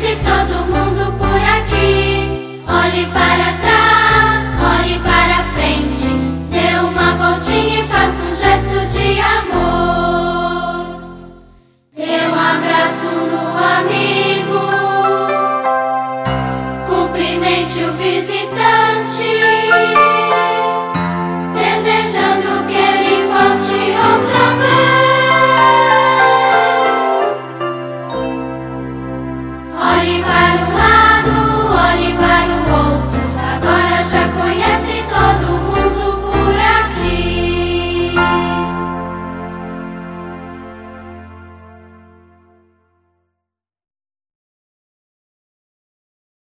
Se todo mundo por aqui. Olhe para trás, olhe para frente. Dê uma voltinha e faça um gesto de amor. Dê um abraço no amigo. Cumprimente o visitante. Alim